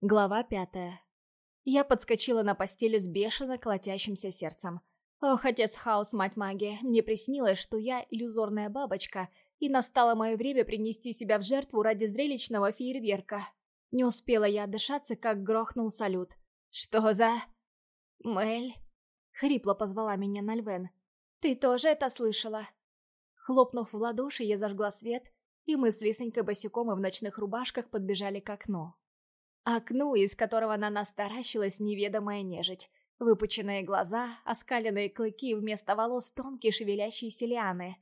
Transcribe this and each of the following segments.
Глава пятая. Я подскочила на постели с бешено колотящимся сердцем. Ох, отец Хаус, мать магия, мне приснилось, что я иллюзорная бабочка, и настало мое время принести себя в жертву ради зрелищного фейерверка. Не успела я отдышаться, как грохнул салют. «Что за...» «Мэль?» — хрипло позвала меня Нальвен. «Ты тоже это слышала?» Хлопнув в ладоши, я зажгла свет, и мы с Лисонькой босиком и в ночных рубашках подбежали к окну. Окну, из которого на нас таращилась неведомая нежить. Выпученные глаза, оскаленные клыки, вместо волос тонкие шевелящиеся лианы.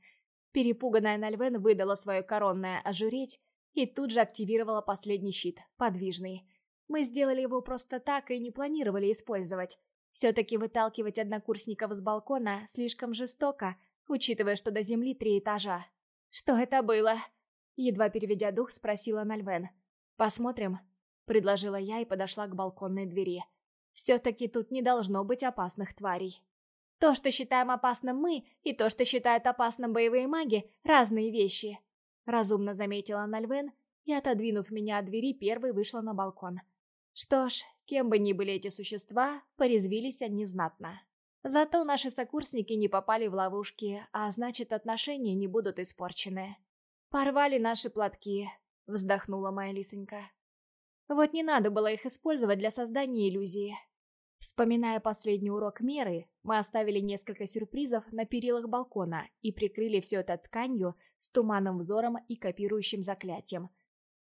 Перепуганная Нальвен выдала свое коронное ожуреть и тут же активировала последний щит, подвижный. Мы сделали его просто так и не планировали использовать. Все-таки выталкивать однокурсников с балкона слишком жестоко, учитывая, что до земли три этажа. «Что это было?» Едва переведя дух, спросила Нальвен. «Посмотрим», предложила я и подошла к балконной двери. Все-таки тут не должно быть опасных тварей. То, что считаем опасным мы, и то, что считают опасным боевые маги, разные вещи. Разумно заметила Нальвен и, отодвинув меня от двери, первой вышла на балкон. Что ж, кем бы ни были эти существа, порезвились они знатно. Зато наши сокурсники не попали в ловушки, а значит, отношения не будут испорчены. «Порвали наши платки», — вздохнула моя лисонька. Вот не надо было их использовать для создания иллюзии. Вспоминая последний урок меры, мы оставили несколько сюрпризов на перилах балкона и прикрыли все это тканью с туманным взором и копирующим заклятием.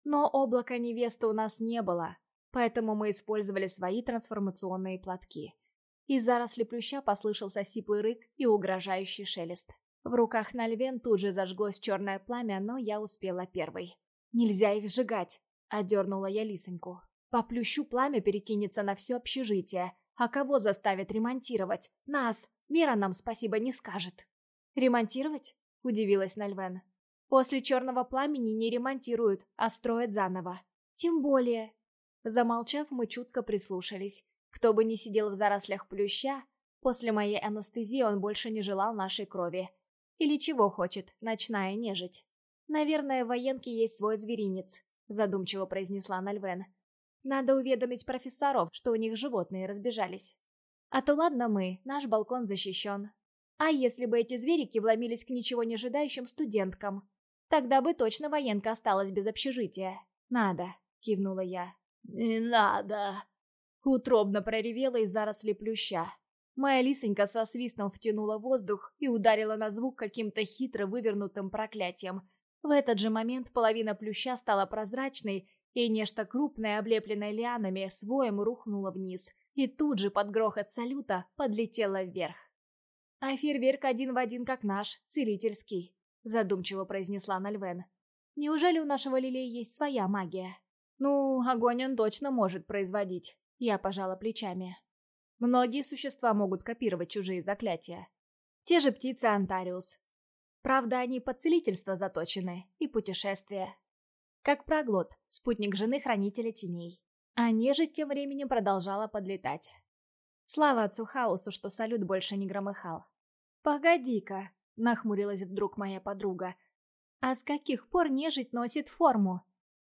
Но облака невесты у нас не было, поэтому мы использовали свои трансформационные платки. Из заросли плюща послышался сиплый рык и угрожающий шелест. В руках Нальвен тут же зажглось черное пламя, но я успела первой. «Нельзя их сжигать!» Одернула я лисоньку. По плющу пламя перекинется на все общежитие. А кого заставят ремонтировать? Нас. Мира нам спасибо не скажет. Ремонтировать? Удивилась Нальвен. После черного пламени не ремонтируют, а строят заново. Тем более. Замолчав, мы чутко прислушались. Кто бы ни сидел в зарослях плюща, после моей анестезии он больше не желал нашей крови. Или чего хочет, ночная нежить. Наверное, в военке есть свой зверинец, задумчиво произнесла Нальвен. Надо уведомить профессоров, что у них животные разбежались. А то ладно мы, наш балкон защищен. А если бы эти зверики вломились к ничего не ожидающим студенткам? Тогда бы точно военка осталась без общежития. Надо, кивнула я. Не надо. Утробно проревела из заросли плюща. Моя лисонька со свистом втянула воздух и ударила на звук каким-то хитро вывернутым проклятием, в этот же момент половина плюща стала прозрачной, и нечто крупное, облепленное лианами, своем рухнуло вниз, и тут же под грохот салюта подлетело вверх. «А фейерверк один в один, как наш, целительский», — задумчиво произнесла Нальвен. «Неужели у нашего Лилей есть своя магия?» «Ну, огонь он точно может производить», — я пожала плечами. Многие существа могут копировать чужие заклятия. Те же птицы Антариус, Правда, они под целительство заточены и путешествия. Как проглот, спутник жены хранителя теней. А нежить тем временем продолжала подлетать. Слава отцу хаосу, что салют больше не громыхал. «Погоди-ка», — нахмурилась вдруг моя подруга. «А с каких пор нежить носит форму?»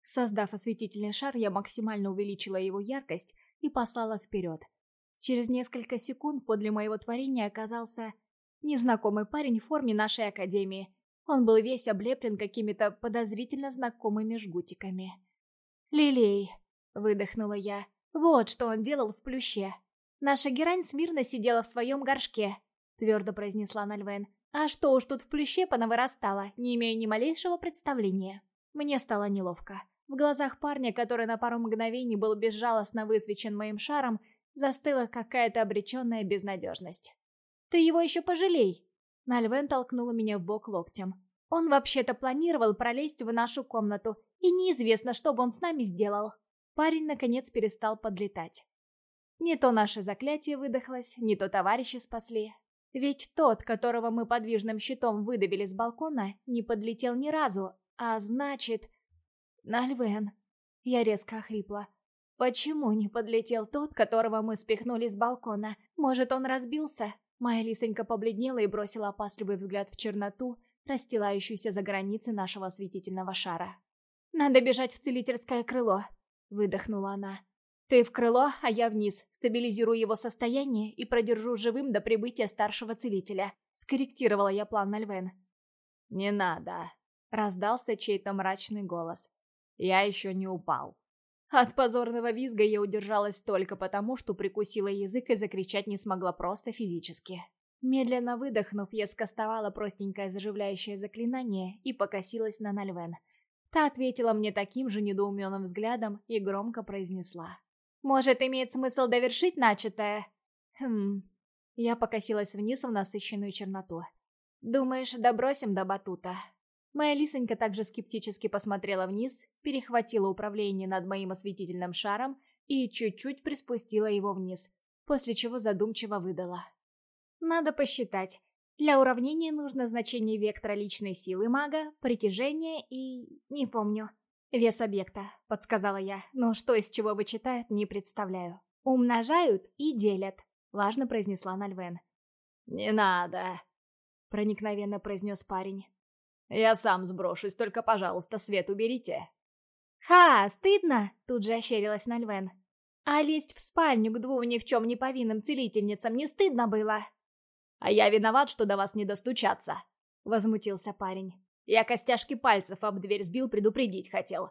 Создав осветительный шар, я максимально увеличила его яркость и послала вперед. Через несколько секунд подле моего творения оказался Незнакомый парень в форме нашей академии. Он был весь облеплен какими-то подозрительно знакомыми жгутиками. «Лилей», — выдохнула я, — «вот что он делал в плюще». «Наша герань смирно сидела в своем горшке», — твердо произнесла Нальвен. «А что уж тут в плюще понавырастало, не имея ни малейшего представления». Мне стало неловко. В глазах парня, который на пару мгновений был безжалостно высвечен моим шаром, застыла какая-то обреченная безнадежность. Ты его еще пожалей!» Нальвен толкнула меня в бок локтем. «Он вообще-то планировал пролезть в нашу комнату, и неизвестно, что бы он с нами сделал». Парень, наконец, перестал подлетать. Не то наше заклятие выдохлось, не то товарищи спасли. Ведь тот, которого мы подвижным щитом выдавили с балкона, не подлетел ни разу, а значит... Нальвен. Я резко охрипла. Почему не подлетел тот, которого мы спихнули с балкона? Может, он разбился? Моя лисонька побледнела и бросила опасливый взгляд в черноту, расстилающуюся за границы нашего осветительного шара. «Надо бежать в целительское крыло», — выдохнула она. Ты в крыло, а я вниз. Стабилизирую его состояние и продержу живым до прибытия старшего целителя. Скорректировала я план Нальвен. «Не надо», — раздался чей-то мрачный голос. «Я еще не упал». От позорного визга я удержалась только потому, что прикусила язык и закричать не смогла просто физически. Медленно выдохнув, я скостовала простенькое заживляющее заклинание и покосилась на Нальвен. Та ответила мне таким же недоуменным взглядом и громко произнесла. «Может, имеет смысл довершить начатое?» «Хм...» Я покосилась вниз в насыщенную черноту. «Думаешь, добросим до батута?» Моя лисонька также скептически посмотрела вниз, перехватила управление над моим осветительным шаром и чуть-чуть приспустила его вниз, после чего задумчиво выдала. «Надо посчитать. Для уравнения нужно значение вектора личной силы мага, притяжения и... не помню. Вес объекта», — подсказала я, но что из чего вычитают, не представляю. «Умножают и делят», — важно произнесла Нальвен. «Не надо», — проникновенно произнес парень. «Я сам сброшусь, только, пожалуйста, свет уберите». «Ха, стыдно!» — тут же ощерилась Нальвен. «А лезть в спальню к двум ни в чем не повинным целительницам не стыдно было?» «А я виноват, что до вас не достучаться», — возмутился парень. «Я костяшки пальцев об дверь сбил, предупредить хотел.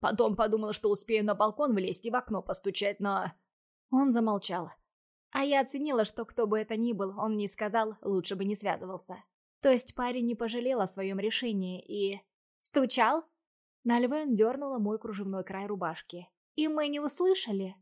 Потом подумал, что успею на балкон влезть и в окно постучать, но...» Он замолчал. А я оценила, что кто бы это ни был, он не сказал, лучше бы не связывался. То есть парень не пожалел о своем решении и... «Стучал?» Нальвен дернула мой кружевной край рубашки. «И мы не услышали?»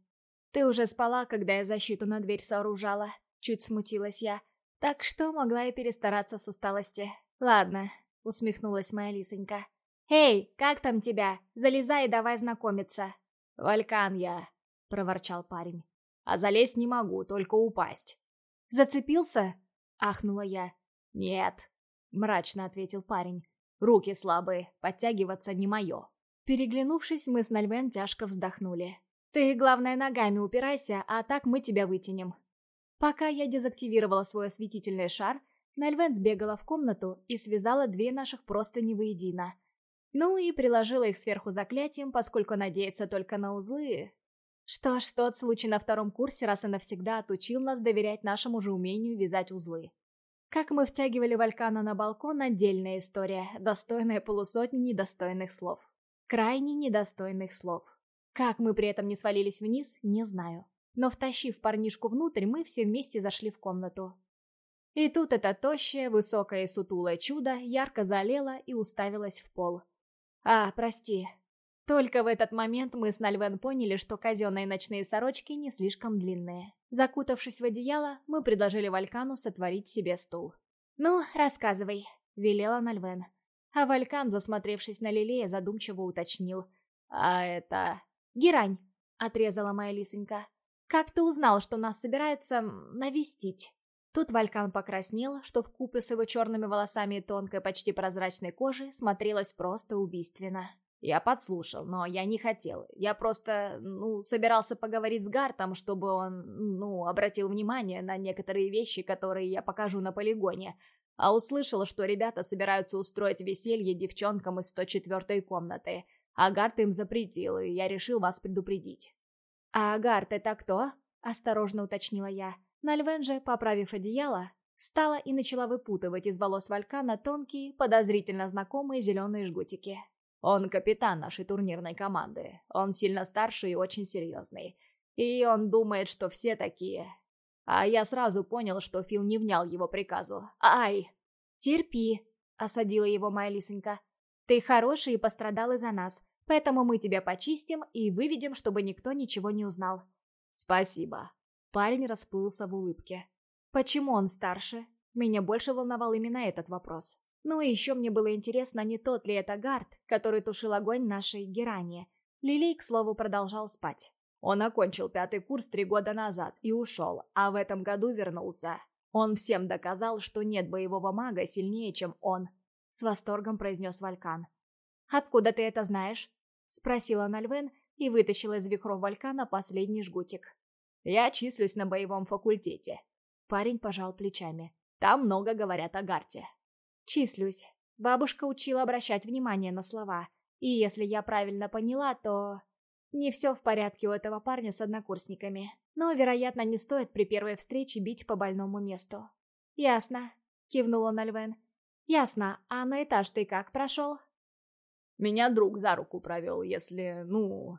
«Ты уже спала, когда я защиту на дверь сооружала», — чуть смутилась я. «Так что могла я перестараться с усталости». «Ладно», — усмехнулась моя лисонька. «Эй, как там тебя? Залезай и давай знакомиться». «Валькан я», — проворчал парень. «А залезть не могу, только упасть». «Зацепился?» — ахнула я. «Нет», мрачно ответил парень. «Руки слабые, подтягиваться не мое». Переглянувшись, мы с Нальвен тяжко вздохнули. «Ты, главное, ногами упирайся, а так мы тебя вытянем». Пока я дезактивировала свой осветительный шар, Нальвен сбегала в комнату и связала две наших просто не воедино. Ну и приложила их сверху заклятием, поскольку надеяться только на узлы... Что ж, тот случай на втором курсе раз и навсегда отучил нас доверять нашему же умению вязать узлы. Как мы втягивали Валькана на балкон – отдельная история, достойная полусотни недостойных слов. Крайне недостойных слов. Как мы при этом не свалились вниз, не знаю. Но втащив парнишку внутрь, мы все вместе зашли в комнату. И тут это тощее, высокое и сутулое чудо ярко залило и уставилось в пол. «А, прости». Только в этот момент мы с Нальвен поняли, что казенные ночные сорочки не слишком длинные. Закутавшись в одеяло, мы предложили Валькану сотворить себе стул. «Ну, рассказывай», — велела Нальвен. А Валькан, засмотревшись на Лилея, задумчиво уточнил. «А это...» «Герань», — отрезала моя лисонька. «Как ты узнал, что нас собираются... навестить?» Тут Валькан покраснел, что в купе с его черными волосами и тонкой, почти прозрачной кожей смотрелось просто убийственно. Я подслушал, но я не хотел. Я просто, ну, собирался поговорить с Гартом, чтобы он, ну, обратил внимание на некоторые вещи, которые я покажу на полигоне. А услышал, что ребята собираются устроить веселье девчонкам из 104-й комнаты. А Гарт им запретил, и я решил вас предупредить. «А Гарт это кто?» – осторожно уточнила я. Нальвен поправив одеяло, встала и начала выпутывать из волос Валькана тонкие, подозрительно знакомые зеленые жгутики. Он капитан нашей турнирной команды. Он сильно старше и очень серьезный. И он думает, что все такие. А я сразу понял, что Фил не внял его приказу. Ай! Терпи, осадила его моя лисонька. Ты хороший и пострадал из-за нас, поэтому мы тебя почистим и выведем, чтобы никто ничего не узнал. Спасибо. Парень расплылся в улыбке. Почему он старше? Меня больше волновал именно этот вопрос. Ну и еще мне было интересно, не тот ли это Гард, который тушил огонь нашей Герани. Лилей, к слову, продолжал спать. Он окончил пятый курс три года назад и ушел, а в этом году вернулся. Он всем доказал, что нет боевого мага сильнее, чем он. С восторгом произнес Валькан. «Откуда ты это знаешь?» Спросила Нальвен и вытащила из вихров Валькана последний жгутик. «Я числюсь на боевом факультете». Парень пожал плечами. «Там много говорят о Гарте». Числюсь. Бабушка учила обращать внимание на слова. И если я правильно поняла, то... Не все в порядке у этого парня с однокурсниками, но, вероятно, не стоит при первой встрече бить по больному месту. «Ясно», — кивнула Нальвен. «Ясно, а на этаж ты как прошел?» «Меня друг за руку провел, если, ну...»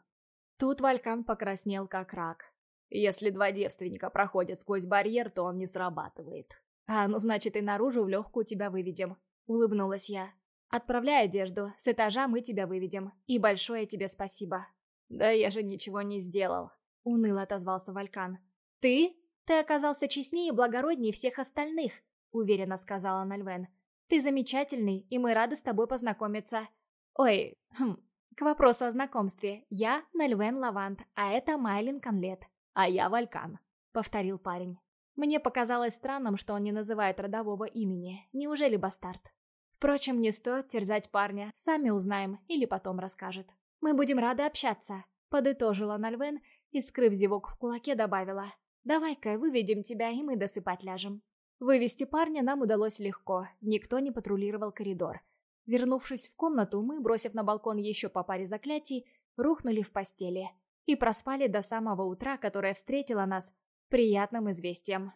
Тут Валькан покраснел как рак. Если два девственника проходят сквозь барьер, то он не срабатывает. «А, ну значит и наружу в легкую тебя выведем», — улыбнулась я. «Отправляй одежду, с этажа мы тебя выведем. И большое тебе спасибо». «Да я же ничего не сделал», — уныло отозвался Валькан. «Ты? Ты оказался честнее и благороднее всех остальных», — уверенно сказала Нальвен. «Ты замечательный, и мы рады с тобой познакомиться. Ой, хм, к вопросу о знакомстве. Я Нальвен Лавант, а это Майлин Конлет. А я Валькан», — повторил парень. Мне показалось странным, что он не называет родового имени. Неужели бастард? Впрочем, не стоит терзать парня, сами узнаем или потом расскажет. «Мы будем рады общаться», — подытожила Нальвен и, скрыв зевок в кулаке, добавила. «Давай-ка выведем тебя, и мы досыпать ляжем». Вывести парня нам удалось легко, никто не патрулировал коридор. Вернувшись в комнату, мы, бросив на балкон еще по паре заклятий, рухнули в постели и проспали до самого утра, которое встретило нас приятным известием.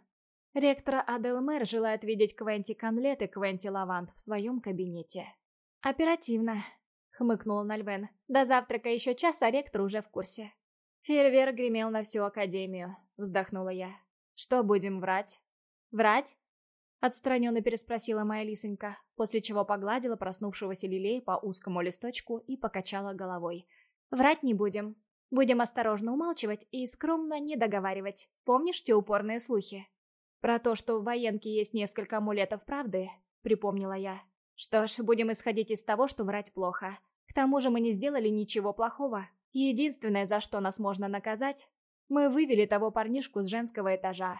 Ректора Аделмер желает видеть Квенти Конлет и Квенти Лавант в своем кабинете. «Оперативно», — хмыкнул Нальвен. «До завтрака еще час, а ректор уже в курсе». Фейерверк гремел на всю Академию, вздохнула я. «Что будем врать?» «Врать?» Отстраненно переспросила моя лисонька, после чего погладила проснувшегося Лилей по узкому листочку и покачала головой. «Врать не будем. Будем осторожно умалчивать и скромно не договаривать. Помнишь те упорные слухи?» «Про то, что в военке есть несколько амулетов правды?» — припомнила я. «Что ж, будем исходить из того, что врать плохо. К тому же мы не сделали ничего плохого. Единственное, за что нас можно наказать, мы вывели того парнишку с женского этажа.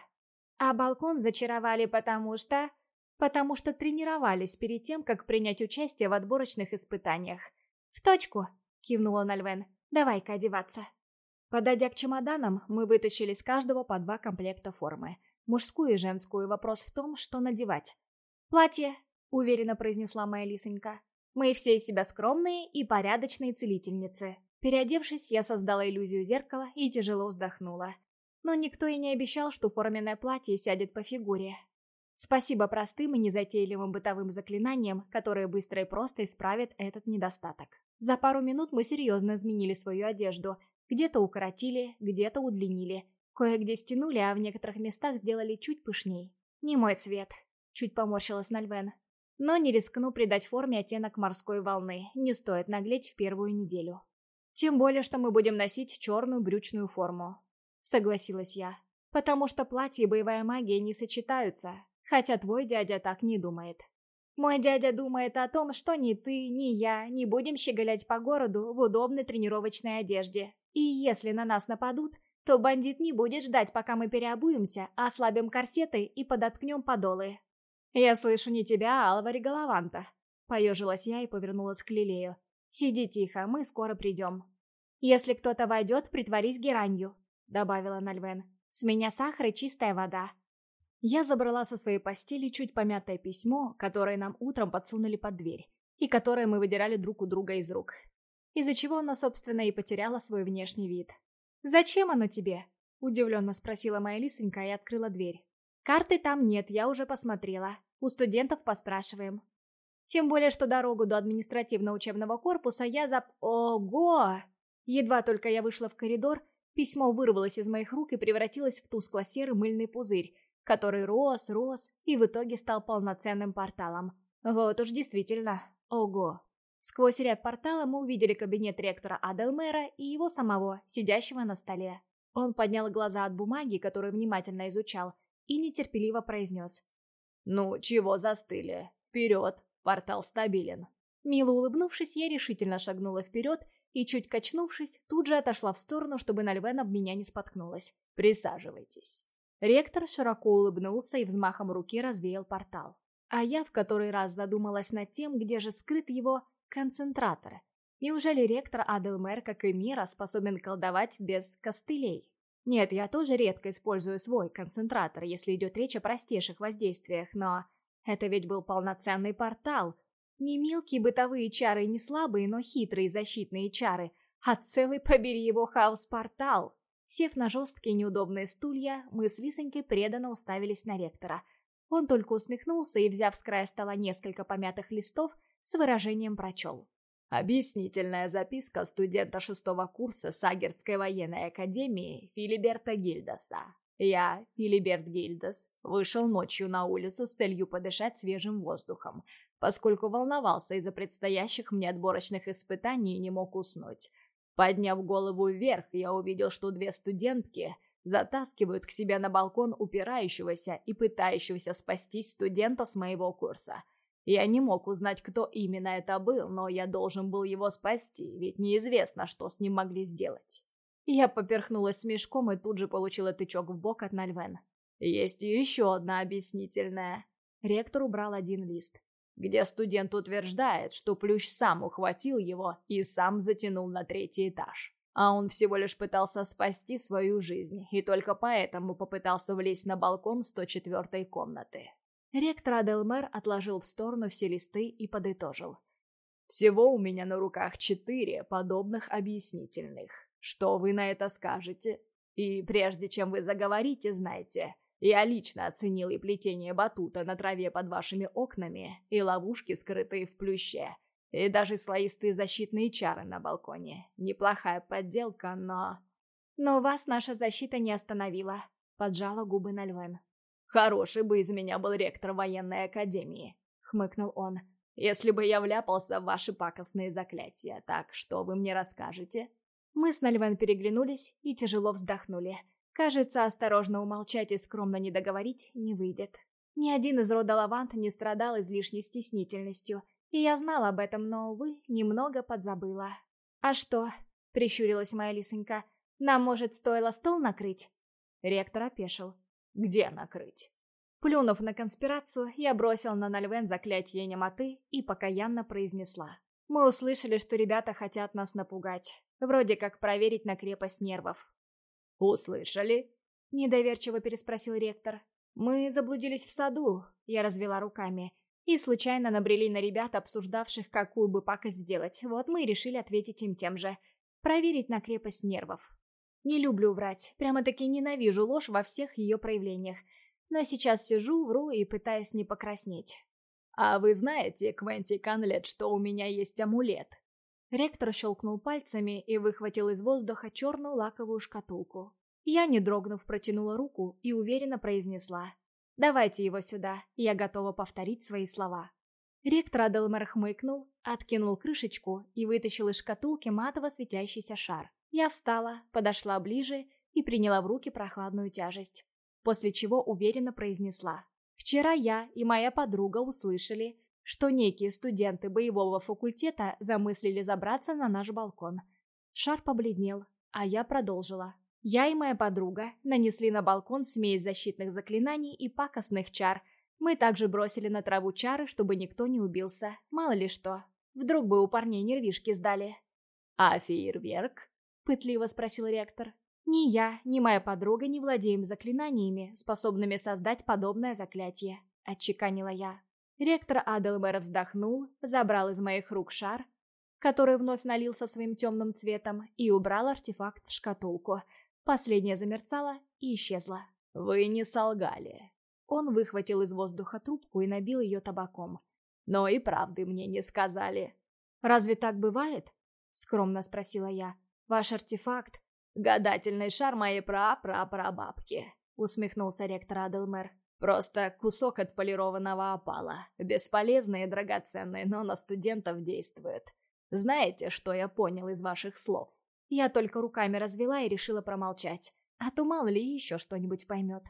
А балкон зачаровали потому что... Потому что тренировались перед тем, как принять участие в отборочных испытаниях. «В точку!» — кивнула Нальвен. «Давай-ка одеваться». Подойдя к чемоданам, мы вытащили с каждого по два комплекта формы. Мужскую и женскую. Вопрос в том, что надевать. «Платье», — уверенно произнесла моя лисонька. «Мы все из себя скромные и порядочные целительницы». Переодевшись, я создала иллюзию зеркала и тяжело вздохнула. Но никто и не обещал, что форменное платье сядет по фигуре. Спасибо простым и незатейливым бытовым заклинаниям, которые быстро и просто исправят этот недостаток. За пару минут мы серьезно изменили свою одежду. Где-то укоротили, где-то удлинили. Кое-где стянули, а в некоторых местах сделали чуть пышней. Не мой цвет. Чуть поморщилась Нальвен. Но не рискну придать форме оттенок морской волны. Не стоит наглеть в первую неделю. Тем более, что мы будем носить черную брючную форму. Согласилась я. Потому что платье и боевая магия не сочетаются. Хотя твой дядя так не думает. Мой дядя думает о том, что ни ты, ни я не будем щеголять по городу в удобной тренировочной одежде. И если на нас нападут, то бандит не будет ждать, пока мы переобуемся, ослабим корсеты и подоткнем подолы. «Я слышу не тебя, а Алвари Голованта», — поежилась я и повернулась к Лилею. «Сиди тихо, мы скоро придем». «Если кто-то войдет, притворись геранью», — добавила Нальвен. «С меня сахар и чистая вода. Я забрала со своей постели чуть помятое письмо, которое нам утром подсунули под дверь, и которое мы выдирали друг у друга из рук. Из-за чего оно, собственно, и потеряло свой внешний вид. «Зачем оно тебе?» – удивленно спросила моя лисонька и открыла дверь. «Карты там нет, я уже посмотрела. У студентов поспрашиваем. Тем более, что дорогу до административно-учебного корпуса я зап... Ого! Едва только я вышла в коридор, письмо вырвалось из моих рук и превратилось в тускло-серый мыльный пузырь, который рос, рос и в итоге стал полноценным порталом. Вот уж действительно, ого. Сквозь ряд портала мы увидели кабинет ректора Аделмера и его самого, сидящего на столе. Он поднял глаза от бумаги, которую внимательно изучал, и нетерпеливо произнес. «Ну, чего застыли? Вперед, портал стабилен». Мило улыбнувшись, я решительно шагнула вперед и, чуть качнувшись, тут же отошла в сторону, чтобы Нальвен об меня не споткнулась. «Присаживайтесь». Ректор широко улыбнулся и взмахом руки развеял портал. А я в который раз задумалась над тем, где же скрыт его концентратор. Неужели ректор Аделмер, как и Мира, способен колдовать без костылей? Нет, я тоже редко использую свой концентратор, если идет речь о простейших воздействиях, но это ведь был полноценный портал. Не мелкие бытовые чары не слабые, но хитрые защитные чары, а целый побери его хаос-портал. Сев на жесткие неудобные стулья, мы с Лисонькой преданно уставились на ректора. Он только усмехнулся и, взяв с края стола несколько помятых листов, с выражением прочел. Объяснительная записка студента шестого курса Сагердской военной академии Филиберта Гильдаса. Я, Филиберт Гильдас, вышел ночью на улицу с целью подышать свежим воздухом, поскольку волновался из-за предстоящих мне отборочных испытаний и не мог уснуть. Подняв голову вверх, я увидел, что две студентки затаскивают к себе на балкон упирающегося и пытающегося спасти студента с моего курса – я не мог узнать, кто именно это был, но я должен был его спасти, ведь неизвестно, что с ним могли сделать. Я поперхнулась смешком и тут же получила тычок в бок от Нальвен. Есть еще одна объяснительная. Ректор убрал один лист, где студент утверждает, что Плющ сам ухватил его и сам затянул на третий этаж. А он всего лишь пытался спасти свою жизнь, и только поэтому попытался влезть на балкон 104-й комнаты. Ректор Аделмер отложил в сторону все листы и подытожил. «Всего у меня на руках четыре подобных объяснительных. Что вы на это скажете? И прежде чем вы заговорите, знайте, я лично оценил и плетение батута на траве под вашими окнами, и ловушки, скрытые в плюще, и даже слоистые защитные чары на балконе. Неплохая подделка, но...» «Но вас наша защита не остановила», — поджала губы Нальвен. «Хороший бы из меня был ректор военной академии», — хмыкнул он. «Если бы я вляпался в ваши пакостные заклятия, так что вы мне расскажете?» Мы с Нальвен переглянулись и тяжело вздохнули. Кажется, осторожно умолчать и скромно не договорить не выйдет. Ни один из рода Лавант не страдал излишней стеснительностью, и я знала об этом, но, увы, немного подзабыла. «А что?» — прищурилась моя лисонька. «Нам, может, стоило стол накрыть?» Ректор опешил. Где накрыть? Плюнув на конспирацию, я бросил на Нальвен заклятие немоты и покаянно произнесла. Мы услышали, что ребята хотят нас напугать. Вроде как проверить на крепость нервов. «Услышали?» — недоверчиво переспросил ректор. «Мы заблудились в саду», — я развела руками, и случайно набрели на ребят, обсуждавших, какую бы пакость сделать. Вот мы и решили ответить им тем же. Проверить на крепость нервов. Не люблю врать, прямо-таки ненавижу ложь во всех ее проявлениях. Но сейчас сижу, вру и пытаюсь не покраснеть. «А вы знаете, Квенти Канлет, что у меня есть амулет?» Ректор щелкнул пальцами и выхватил из воздуха черную лаковую шкатулку. Я, не дрогнув, протянула руку и уверенно произнесла. «Давайте его сюда, я готова повторить свои слова». Ректор Аделмер хмыкнул, откинул крышечку и вытащил из шкатулки матово светящийся шар. Я встала, подошла ближе и приняла в руки прохладную тяжесть, после чего уверенно произнесла. Вчера я и моя подруга услышали, что некие студенты боевого факультета замыслили забраться на наш балкон. Шар побледнел, а я продолжила. Я и моя подруга нанесли на балкон смесь защитных заклинаний и пакостных чар. Мы также бросили на траву чары, чтобы никто не убился. Мало ли что. Вдруг бы у парней нервишки сдали. «А фейерверк?» Пытливо спросил ректор. «Ни я, ни моя подруга не владеем заклинаниями, способными создать подобное заклятие», — отчеканила я. Ректор Аделбер вздохнул, забрал из моих рук шар, который вновь налился своим темным цветом, и убрал артефакт в шкатулку. Последняя замерцала и исчезла. «Вы не солгали». Он выхватил из воздуха трубку и набил ее табаком. «Но и правды мне не сказали». «Разве так бывает?» — скромно спросила я. Ваш артефакт — гадательный шар моей пра-пра-прабабки», — усмехнулся ректор Аделмер. «Просто кусок отполированного опала. Бесполезный и драгоценный, но на студентов действует. Знаете, что я понял из ваших слов?» Я только руками развела и решила промолчать. А то мало ли еще что-нибудь поймет.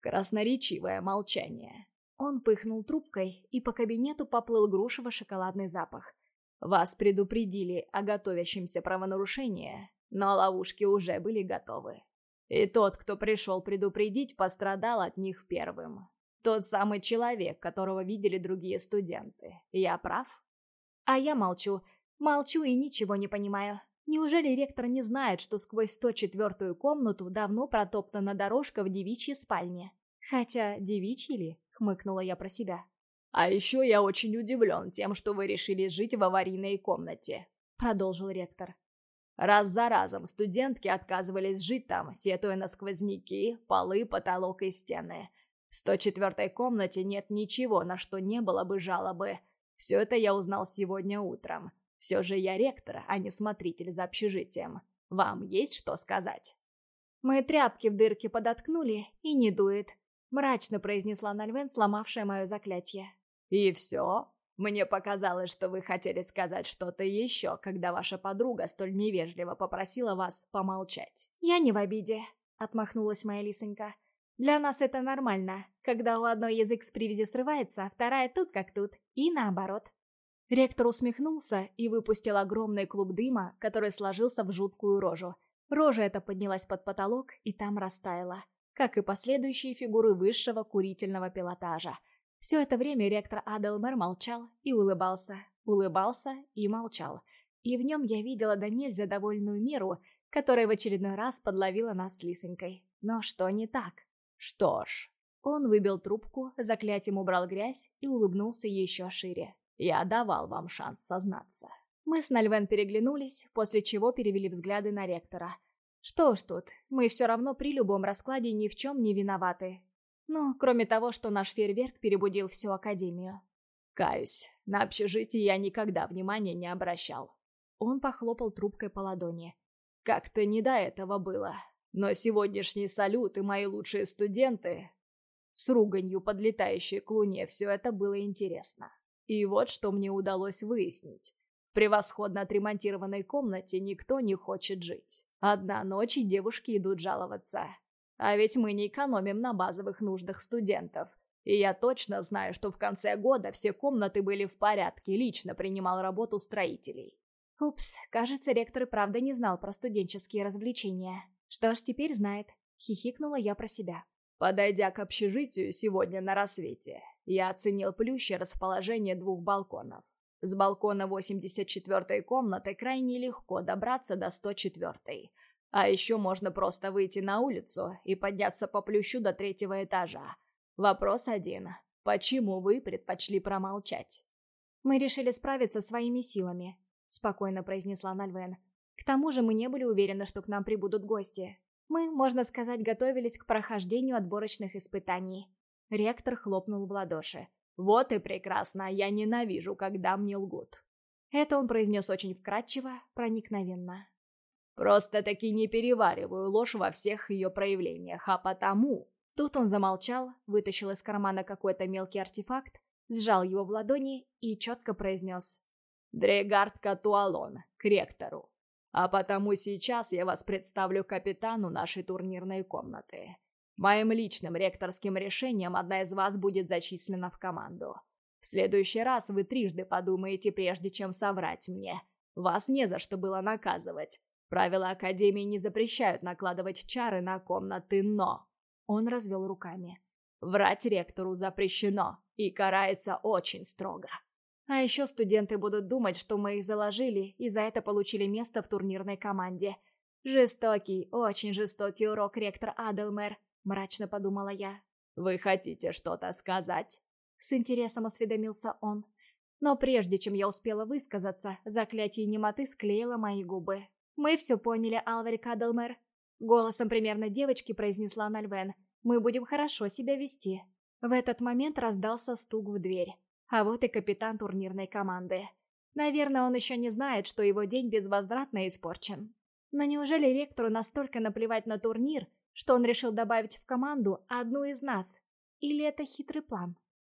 Красноречивое молчание. Он пыхнул трубкой, и по кабинету поплыл грушево-шоколадный запах. Вас предупредили о готовящемся правонарушении, но ловушки уже были готовы. И тот, кто пришел предупредить, пострадал от них первым. Тот самый человек, которого видели другие студенты. Я прав? А я молчу. Молчу и ничего не понимаю. Неужели ректор не знает, что сквозь 104-ю комнату давно протоптана дорожка в девичьей спальне? Хотя, девичьи ли? Хмыкнула я про себя. «А еще я очень удивлен тем, что вы решили жить в аварийной комнате», — продолжил ректор. Раз за разом студентки отказывались жить там, сетуя на сквозняки, полы, потолок и стены. В 104-й комнате нет ничего, на что не было бы жалобы. Все это я узнал сегодня утром. Все же я ректор, а не смотритель за общежитием. Вам есть что сказать?» «Мы тряпки в дырке подоткнули, и не дует», — мрачно произнесла Нальвен, сломавшая мое заклятие. «И все? Мне показалось, что вы хотели сказать что-то еще, когда ваша подруга столь невежливо попросила вас помолчать». «Я не в обиде», — отмахнулась моя лисонька. «Для нас это нормально, когда у одной язык с привязи срывается, вторая тут как тут, и наоборот». Ректор усмехнулся и выпустил огромный клуб дыма, который сложился в жуткую рожу. Рожа эта поднялась под потолок и там растаяла, как и последующие фигуры высшего курительного пилотажа. Все это время ректор Аделмер молчал и улыбался, улыбался и молчал. И в нем я видела до нельзя довольную меру, которая в очередной раз подловила нас с Лисонькой. Но что не так? Что ж... Он выбил трубку, заклятием убрал грязь и улыбнулся еще шире. Я давал вам шанс сознаться. Мы с Нальвен переглянулись, после чего перевели взгляды на ректора. Что ж тут, мы все равно при любом раскладе ни в чем не виноваты. Ну, кроме того, что наш фейерверк перебудил всю Академию. Каюсь, на общежитие я никогда внимания не обращал. Он похлопал трубкой по ладони. Как-то не до этого было. Но сегодняшний салют и мои лучшие студенты с руганью, подлетающей к луне, все это было интересно. И вот что мне удалось выяснить. В превосходно отремонтированной комнате никто не хочет жить. Одна ночь и девушки идут жаловаться. А ведь мы не экономим на базовых нуждах студентов. И я точно знаю, что в конце года все комнаты были в порядке, лично принимал работу строителей. Упс, кажется, ректор и правда не знал про студенческие развлечения. Что ж, теперь знает. Хихикнула я про себя. Подойдя к общежитию сегодня на рассвете, я оценил плющ и расположение двух балконов. С балкона 84-й комнаты крайне легко добраться до 104-й. А еще можно просто выйти на улицу и подняться по плющу до третьего этажа. Вопрос один. Почему вы предпочли промолчать? «Мы решили справиться своими силами», — спокойно произнесла Нальвен. «К тому же мы не были уверены, что к нам прибудут гости. Мы, можно сказать, готовились к прохождению отборочных испытаний. Ректор хлопнул в ладоши. «Вот и прекрасно, я ненавижу, когда мне лгут». Это он произнес очень вкратчиво, проникновенно. «Просто-таки не перевариваю ложь во всех ее проявлениях, а потому...» Тут он замолчал, вытащил из кармана какой-то мелкий артефакт, сжал его в ладони и четко произнес. «Дрегард Катуалон, к ректору. А потому сейчас я вас представлю капитану нашей турнирной комнаты. Моим личным ректорским решением одна из вас будет зачислена в команду. В следующий раз вы трижды подумаете, прежде чем соврать мне. Вас не за что было наказывать. Правила Академии не запрещают накладывать чары на комнаты, но...» Он развел руками. «Врать ректору запрещено и карается очень строго». А еще студенты будут думать, что мы их заложили и за это получили место в турнирной команде. Жестокий, очень жестокий урок ректор Аделмер мрачно подумала я. «Вы хотите что-то сказать?» С интересом осведомился он. Но прежде чем я успела высказаться, заклятие немоты склеило мои губы. «Мы все поняли, Алварик Адлмер», — голосом примерно девочки произнесла Нальвен. «Мы будем хорошо себя вести». В этот момент раздался стук в дверь. А вот и капитан турнирной команды. Наверное, он еще не знает, что его день безвозвратно испорчен. Но неужели ректору настолько наплевать на турнир, что он решил добавить в команду одну из нас. Или это хитрый план?